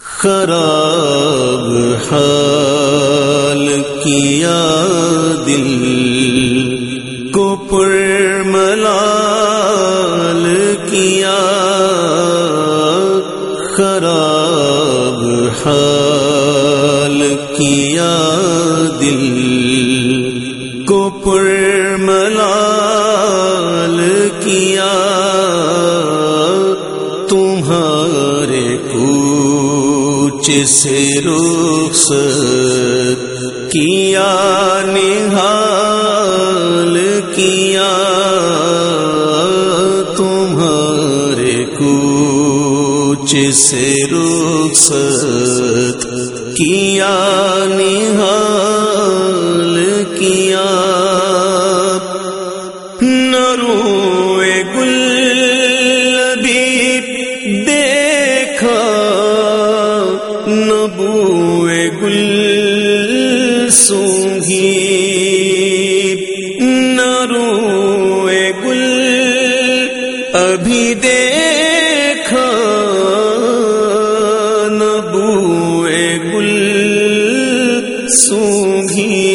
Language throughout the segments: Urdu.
خراب حال کیا دل کو پر ملال کیا خراب حال کیا دل کو پر ملال کیا سے رخص کیا نہال کیا تمہارے کوچ سے رخص کیا نہال سونگی نروے گل۔ ابھی دیکھا نبوے گل۔ سونگی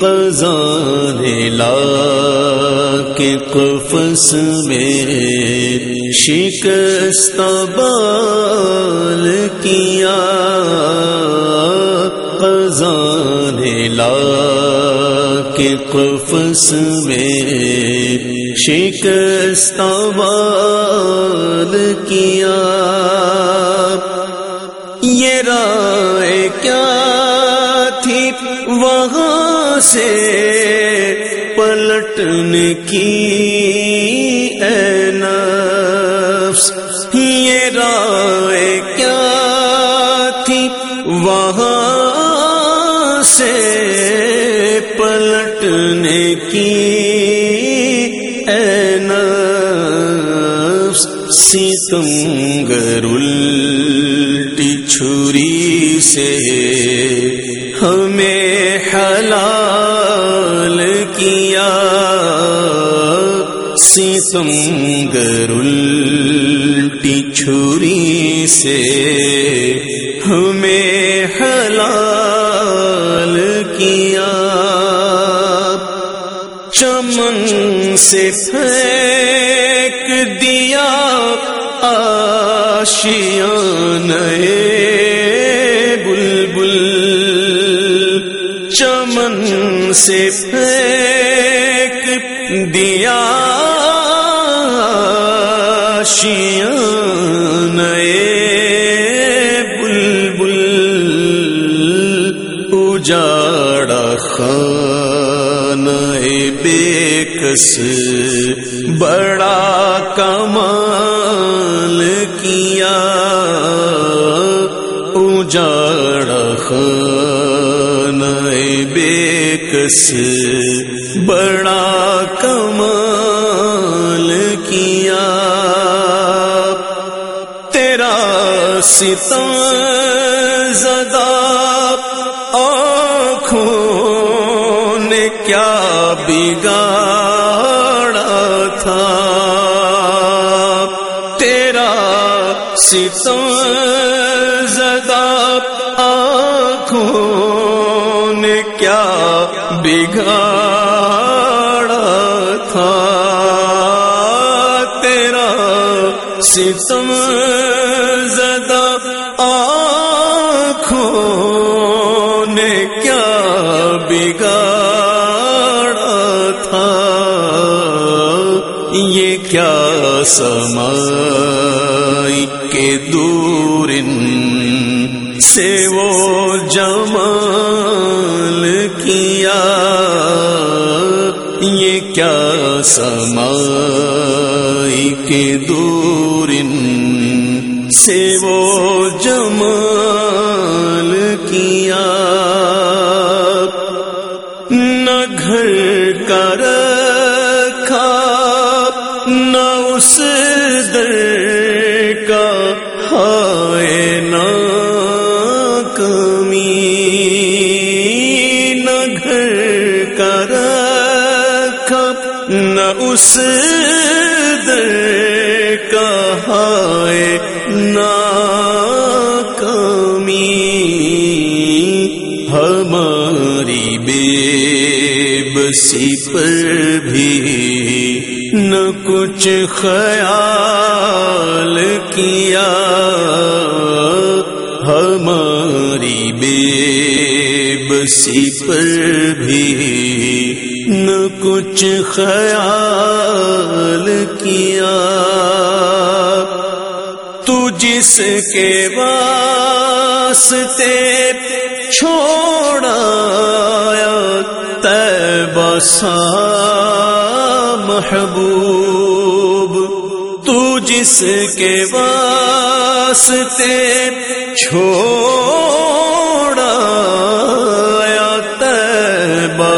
قزان لا کے قفص میں شکست بال کیا۔ قزان لا کے قفص میں شکست بال کیا۔ یہ رائے کیا تھی؟ وہاں سے پلٹنے کی کی اے نفس ستمگر الٹی چھری سے ہمیں حلال کیا۔ ستمگر الٹی چھری سے سے پھینک دیا آشیان بلبل چمن سے پھینک دیا آشیان بلبل اجاڑا خان بے بڑا کمال کیا اجاڑا خان بے کس بڑا کمال کیا۔ تیرا ستم زدہ آنکھوں نے کیا بگاڑا ستم زدہ آنکھوں نے کیا بگاڑا تھا؟ تیرا ستم زدہ آنکھوں نے کیا بگاڑا تھا؟ یہ کیا سمائی سے وہ جمال کیا۔ یہ کیا سمائی کے دور سے وہ جمال گھر کا رکھا، نہ اس در کا ہماری بے بسی پر بھی نہ کچھ خیال کیا۔ ہماری بے بسی پر بھی نہ کچھ خیال کیا۔ تو جس کے واسطے چھوڑا تیبسا محبوب۔ تو جس کے واسطے چھوڑا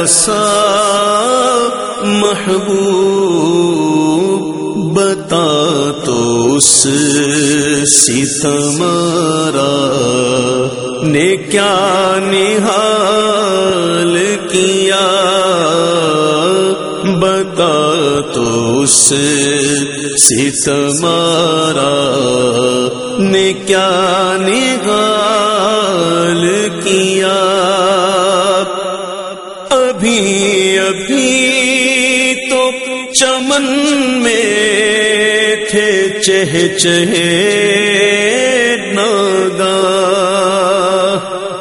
تیبسا محبوب بتا تو اس ستمارا نے کیا نحال کیا؟ بتا تو اس ستمارا نے کیا نحال کیا؟ چمن میں تھے چہ چہے ناگا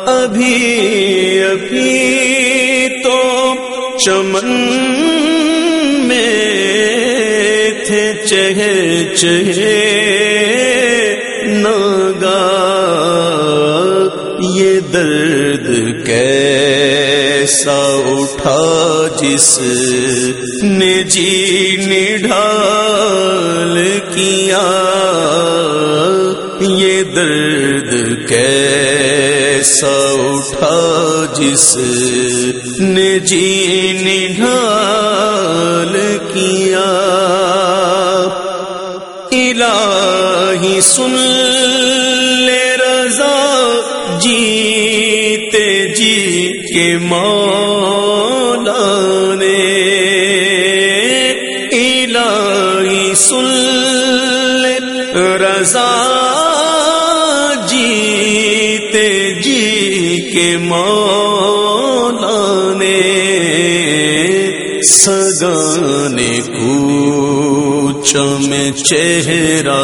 ابھی ابھی تو چمن میں تھے چہ چہے ناگا یہ درد جس نے جی نڈھال کیا، یہ درد کیسا اٹھا جس نے جی نڈھال کیا؟ الہی سن لے رضا، جیتے جی کے مولا جیتے کے مولا نے سگانے کوچ میں چہرہ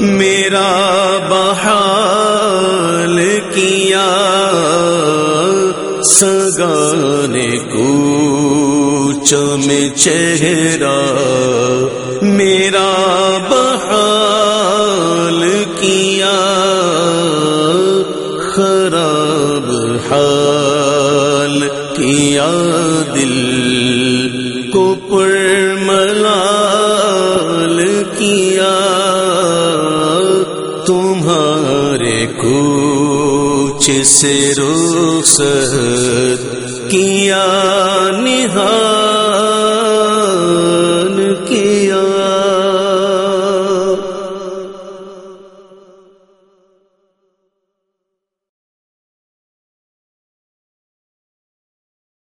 میرا بحال کیا؟ سگانے کوچ میں چہرہ میرا بحال حال کیا دل کو پر ملال کیا۔ تمہارے کوچ سے روس کیا نہار